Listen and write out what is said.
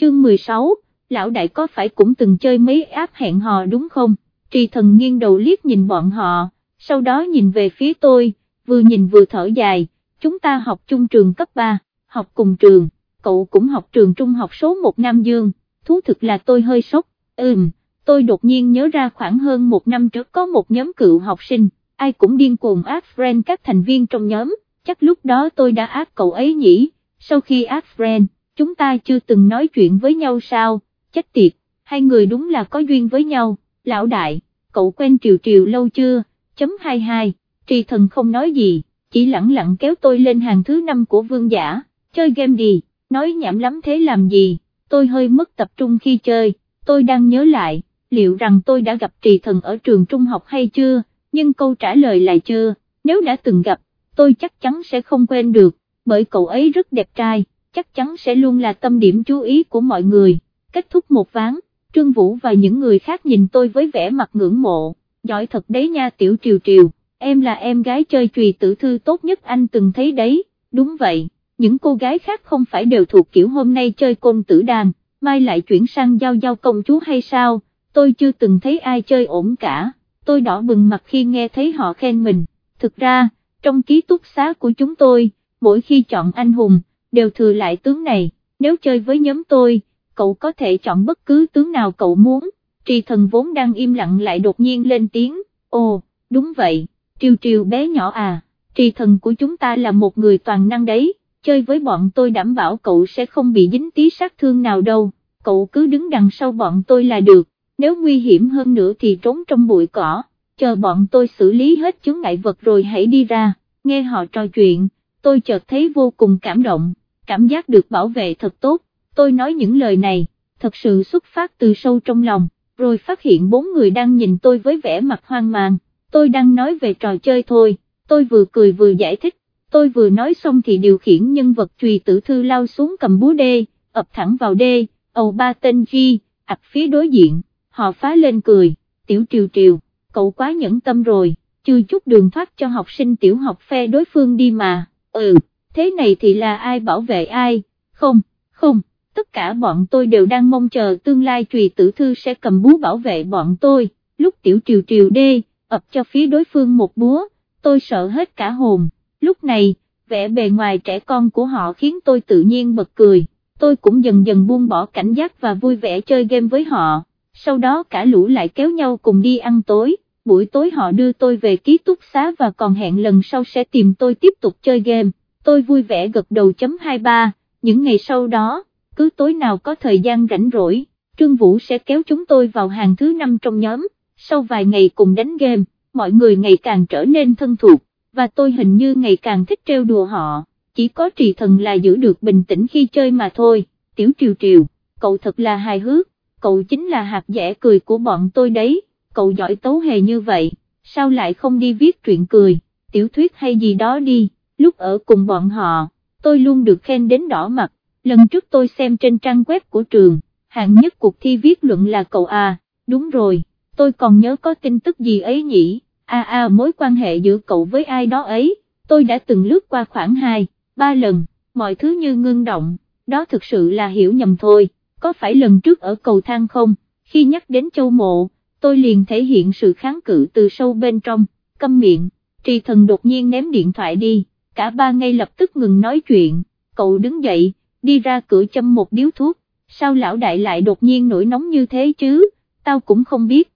chương 16, lão đại có phải cũng từng chơi mấy áp hẹn hò đúng không, trì thần nghiêng đầu liếc nhìn bọn họ, sau đó nhìn về phía tôi, vừa nhìn vừa thở dài, chúng ta học chung trường cấp 3, học cùng trường, cậu cũng học trường trung học số 1 Nam Dương, thú thực là tôi hơi sốc, ừm, tôi đột nhiên nhớ ra khoảng hơn một năm trước có một nhóm cựu học sinh, ai cũng điên cuồng ác friend các thành viên trong nhóm, chắc lúc đó tôi đã ác cậu ấy nhỉ, sau khi ác friend, chúng ta chưa từng nói chuyện với nhau sao, chết tiệt, hai người đúng là có duyên với nhau, lão đại, cậu quen Triều Triều lâu chưa, chấm 22, trì thần không nói gì, chỉ lặng lặng kéo tôi lên hàng thứ năm của vương giả, chơi game đi, nói nhảm lắm thế làm gì, tôi hơi mất tập trung khi chơi, tôi đang nhớ lại, liệu rằng tôi đã gặp trì thần ở trường trung học hay chưa, nhưng câu trả lời là chưa, nếu đã từng gặp, tôi chắc chắn sẽ không quên được, bởi cậu ấy rất đẹp trai, chắc chắn sẽ luôn là tâm điểm chú ý của mọi người, kết thúc một ván, Trương Vũ và những người khác nhìn tôi với vẻ mặt ngưỡng mộ, giỏi thật đấy nha tiểu triều triều, em là em gái chơi trùy tử thư tốt nhất anh từng thấy đấy, đúng vậy, những cô gái khác không phải đều thuộc kiểu hôm nay chơi côn tử đàn, mai lại chuyển sang giao giao công chúa hay sao, tôi chưa từng thấy ai chơi ổn cả, tôi đỏ bừng mặt khi nghe thấy họ khen mình, thực ra, trong ký túc xá của chúng tôi, mỗi khi chọn anh hùng, đều thừa lại tướng này, nếu chơi với nhóm tôi, cậu có thể chọn bất cứ tướng nào cậu muốn, trì thần vốn đang im lặng lại đột nhiên lên tiếng, ồ, đúng vậy, triều triều bé nhỏ à, trì thần của chúng ta là một người toàn năng đấy, chơi với bọn tôi đảm bảo cậu sẽ không bị dính tí sát thương nào đâu, cậu cứ đứng đằng sau bọn tôi là được, nếu nguy hiểm hơn nữa thì trốn trong bụi cỏ, chờ bọn tôi xử lý hết chứng ngại vật rồi hãy đi ra, nghe họ trò chuyện, tôi chợt thấy vô cùng cảm động, cảm giác được bảo vệ thật tốt, tôi nói những lời này, thật sự xuất phát từ sâu trong lòng, rồi phát hiện bốn người đang nhìn tôi với vẻ mặt hoang mang, tôi đang nói về trò chơi thôi, tôi vừa cười vừa giải thích, tôi vừa nói xong thì điều khiển nhân vật trùy tử thư lao xuống cầm búa đê, ập thẳng vào đê, ầu ba tên G, ặt phía đối diện, họ phá lên cười, tiểu triều triều, cậu quá nhẫn tâm rồi, chưa chút đường thoát cho học sinh tiểu học phe đối phương đi mà, ừ, thế này thì là ai bảo vệ ai, không, không, tất cả bọn tôi đều đang mong chờ tương lai trùy tử thư sẽ cầm búa bảo vệ bọn tôi, lúc tiểu triều triều đê, ập cho phía đối phương một búa, tôi sợ hết cả hồn, lúc này, vẻ bề ngoài trẻ con của họ khiến tôi tự nhiên bật cười, tôi cũng dần dần buông bỏ cảnh giác và vui vẻ chơi game với họ, sau đó cả lũ lại kéo nhau cùng đi ăn tối, buổi tối họ đưa tôi về ký túc xá và còn hẹn lần sau sẽ tìm tôi tiếp tục chơi game, tôi vui vẻ gật đầu chấm 23, những ngày sau đó, cứ tối nào có thời gian rảnh rỗi, Trương Vũ sẽ kéo chúng tôi vào hàng thứ năm trong nhóm, sau vài ngày cùng đánh game, mọi người ngày càng trở nên thân thuộc, và tôi hình như ngày càng thích trêu đùa họ, chỉ có trì thần là giữ được bình tĩnh khi chơi mà thôi, tiểu triều triều, cậu thật là hài hước, cậu chính là hạt dẻ cười của bọn tôi đấy, cậu giỏi tấu hề như vậy, sao lại không đi viết truyện cười, tiểu thuyết hay gì đó đi, lúc ở cùng bọn họ, tôi luôn được khen đến đỏ mặt, lần trước tôi xem trên trang web của trường, hạng nhất cuộc thi viết luận là cậu à, đúng rồi, tôi còn nhớ có tin tức gì ấy nhỉ, à à mối quan hệ giữa cậu với ai đó ấy, tôi đã từng lướt qua khoảng 2, 3 lần, mọi thứ như ngưng động, đó thực sự là hiểu nhầm thôi, có phải lần trước ở cầu thang không, khi nhắc đến châu mộ, tôi liền thể hiện sự kháng cự từ sâu bên trong, câm miệng, trì thần đột nhiên ném điện thoại đi, cả ba ngay lập tức ngừng nói chuyện, cậu đứng dậy, đi ra cửa châm một điếu thuốc, sao lão đại lại đột nhiên nổi nóng như thế chứ, tao cũng không biết,